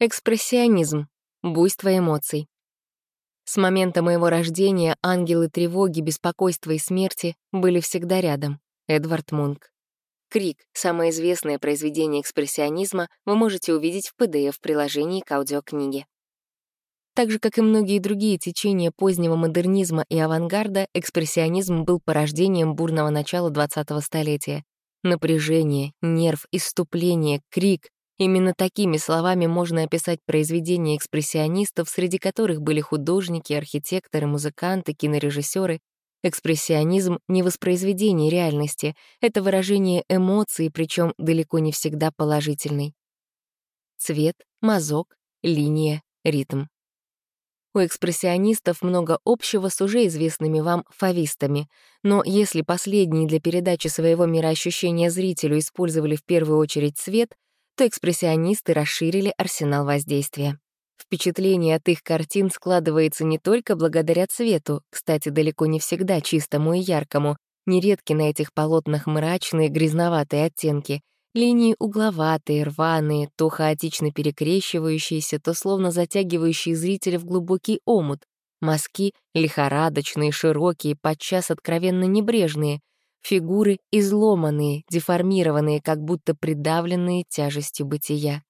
Экспрессионизм — буйство эмоций. С момента моего рождения ангелы тревоги, беспокойства и смерти были всегда рядом. Эдвард Мунк. «Крик» — самое известное произведение экспрессионизма, вы можете увидеть в PDF-приложении к аудиокниге. Так же, как и многие другие течения позднего модернизма и авангарда, экспрессионизм был порождением бурного начала 20-го столетия. Напряжение, нерв, иступление, крик Именно такими словами можно описать произведения экспрессионистов, среди которых были художники, архитекторы, музыканты, кинорежиссеры. Экспрессионизм — не воспроизведение реальности, это выражение эмоций, причем далеко не всегда положительный. Цвет, мазок, линия, ритм. У экспрессионистов много общего с уже известными вам фавистами, но если последние для передачи своего мироощущения зрителю использовали в первую очередь цвет — то экспрессионисты расширили арсенал воздействия. Впечатление от их картин складывается не только благодаря цвету, кстати, далеко не всегда чистому и яркому, нередки на этих полотнах мрачные, грязноватые оттенки, линии угловатые, рваные, то хаотично перекрещивающиеся, то словно затягивающие зрителя в глубокий омут, мазки лихорадочные, широкие, подчас откровенно небрежные, Фигуры изломанные, деформированные, как будто придавленные тяжестью бытия.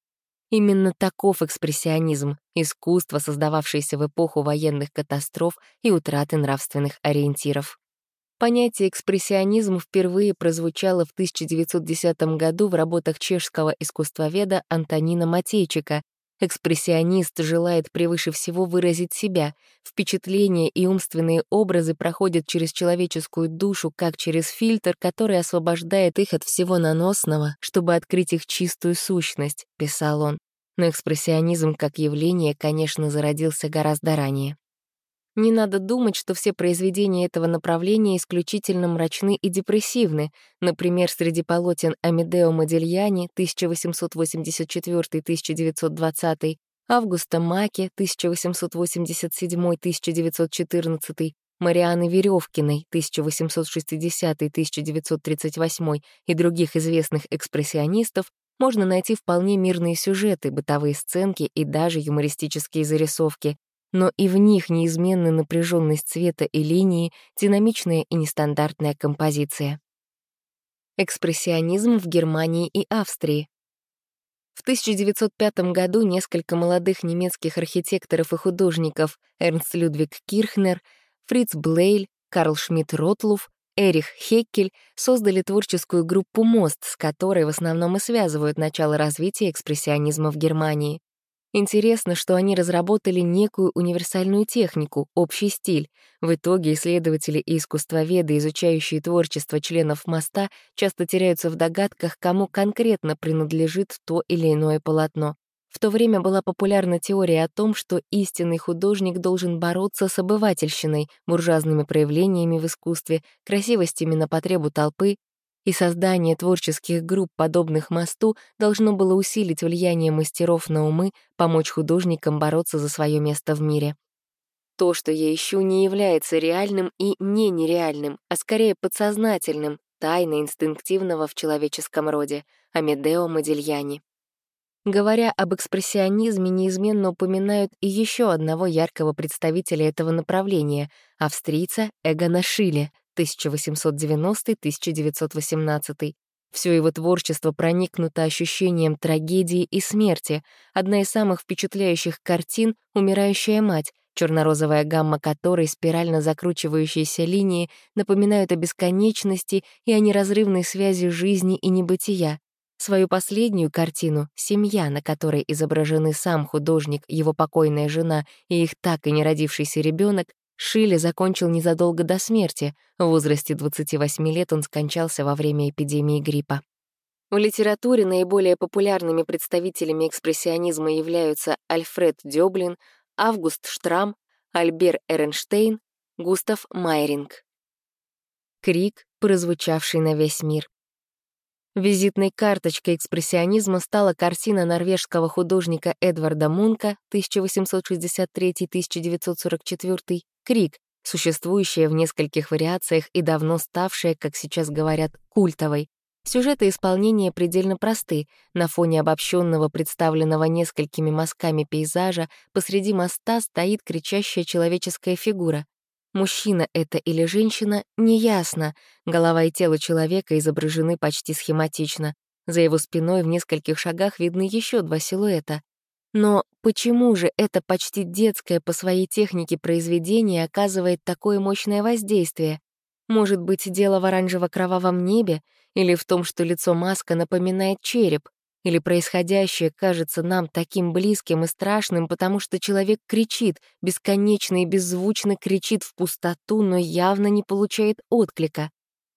Именно таков экспрессионизм, искусство, создававшееся в эпоху военных катастроф и утраты нравственных ориентиров. Понятие экспрессионизм впервые прозвучало в 1910 году в работах чешского искусствоведа Антонина Матейчика, Экспрессионист желает превыше всего выразить себя. Впечатления и умственные образы проходят через человеческую душу, как через фильтр, который освобождает их от всего наносного, чтобы открыть их чистую сущность, писал он. Но экспрессионизм как явление, конечно, зародился гораздо ранее. Не надо думать, что все произведения этого направления исключительно мрачны и депрессивны. Например, среди полотен Амедео Модильяни 1884-1920, Августа Маки 1887-1914, Марианы Веревкиной 1860-1938 и других известных экспрессионистов можно найти вполне мирные сюжеты, бытовые сценки и даже юмористические зарисовки, но и в них неизменна напряженность цвета и линии, динамичная и нестандартная композиция. Экспрессионизм в Германии и Австрии. В 1905 году несколько молодых немецких архитекторов и художников Эрнст Людвиг Кирхнер, Фриц Блейль, Карл Шмидт Ротлуф, Эрих Хеккель создали творческую группу «Мост», с которой в основном и связывают начало развития экспрессионизма в Германии. Интересно, что они разработали некую универсальную технику, общий стиль. В итоге исследователи и искусствоведы, изучающие творчество членов моста, часто теряются в догадках, кому конкретно принадлежит то или иное полотно. В то время была популярна теория о том, что истинный художник должен бороться с обывательщиной, буржуазными проявлениями в искусстве, красивостями на потребу толпы, и создание творческих групп, подобных мосту, должно было усилить влияние мастеров на умы, помочь художникам бороться за свое место в мире. То, что я ищу, не является реальным и не нереальным, а скорее подсознательным, тайно инстинктивного в человеческом роде, Амедео Модильяни. Говоря об экспрессионизме, неизменно упоминают и еще одного яркого представителя этого направления — австрийца Эгона Шиле, 1890-1918. Все его творчество проникнуто ощущением трагедии и смерти. Одна из самых впечатляющих картин — «Умирающая мать», черно-розовая гамма которой спирально закручивающиеся линии напоминают о бесконечности и о неразрывной связи жизни и небытия. Свою последнюю картину «Семья», на которой изображены сам художник, его покойная жена и их так и не родившийся ребенок, Шилли закончил незадолго до смерти. В возрасте 28 лет он скончался во время эпидемии гриппа. В литературе наиболее популярными представителями экспрессионизма являются Альфред Дёблин, Август Штрам, Альбер Эренштейн, Густав Майринг. Крик, прозвучавший на весь мир. Визитной карточкой экспрессионизма стала картина норвежского художника Эдварда Мунка 1863-1944 «Крик», существующая в нескольких вариациях и давно ставшая, как сейчас говорят, культовой. Сюжет и исполнение предельно просты. На фоне обобщенного, представленного несколькими мазками пейзажа, посреди моста стоит кричащая человеческая фигура. Мужчина это или женщина — неясно. Голова и тело человека изображены почти схематично. За его спиной в нескольких шагах видны еще два силуэта. Но почему же это почти детское по своей технике произведение оказывает такое мощное воздействие? Может быть, дело в оранжево-кровавом небе или в том, что лицо маска напоминает череп? Или происходящее кажется нам таким близким и страшным, потому что человек кричит, бесконечно и беззвучно кричит в пустоту, но явно не получает отклика.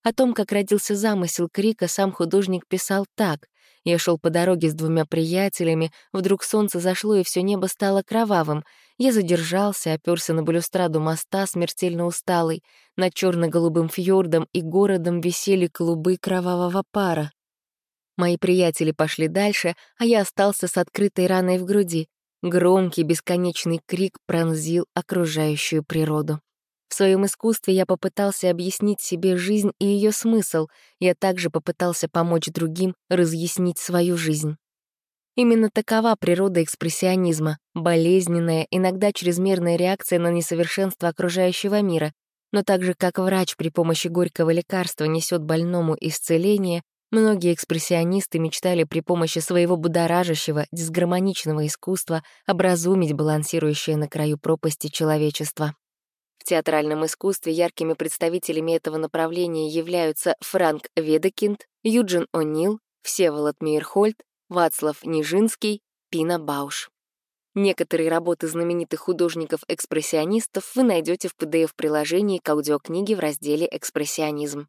О том, как родился замысел крика, сам художник писал так. Я шел по дороге с двумя приятелями, вдруг солнце зашло, и все небо стало кровавым. Я задержался, оперся на балюстраду моста, смертельно усталый. Над черно голубым фьордом и городом висели клубы кровавого пара. Мои приятели пошли дальше, а я остался с открытой раной в груди. Громкий бесконечный крик пронзил окружающую природу. В своем искусстве я попытался объяснить себе жизнь и ее смысл. Я также попытался помочь другим разъяснить свою жизнь. Именно такова природа экспрессионизма — болезненная, иногда чрезмерная реакция на несовершенство окружающего мира. Но так же, как врач при помощи горького лекарства несет больному исцеление, Многие экспрессионисты мечтали при помощи своего будоражащего, дисгармоничного искусства образумить балансирующее на краю пропасти человечество. В театральном искусстве яркими представителями этого направления являются Франк Ведекинд, Юджин О'Нил, Всеволод Мейерхольд, Вацлав Нижинский, Пина Бауш. Некоторые работы знаменитых художников-экспрессионистов вы найдете в PDF-приложении к аудиокниге в разделе «Экспрессионизм».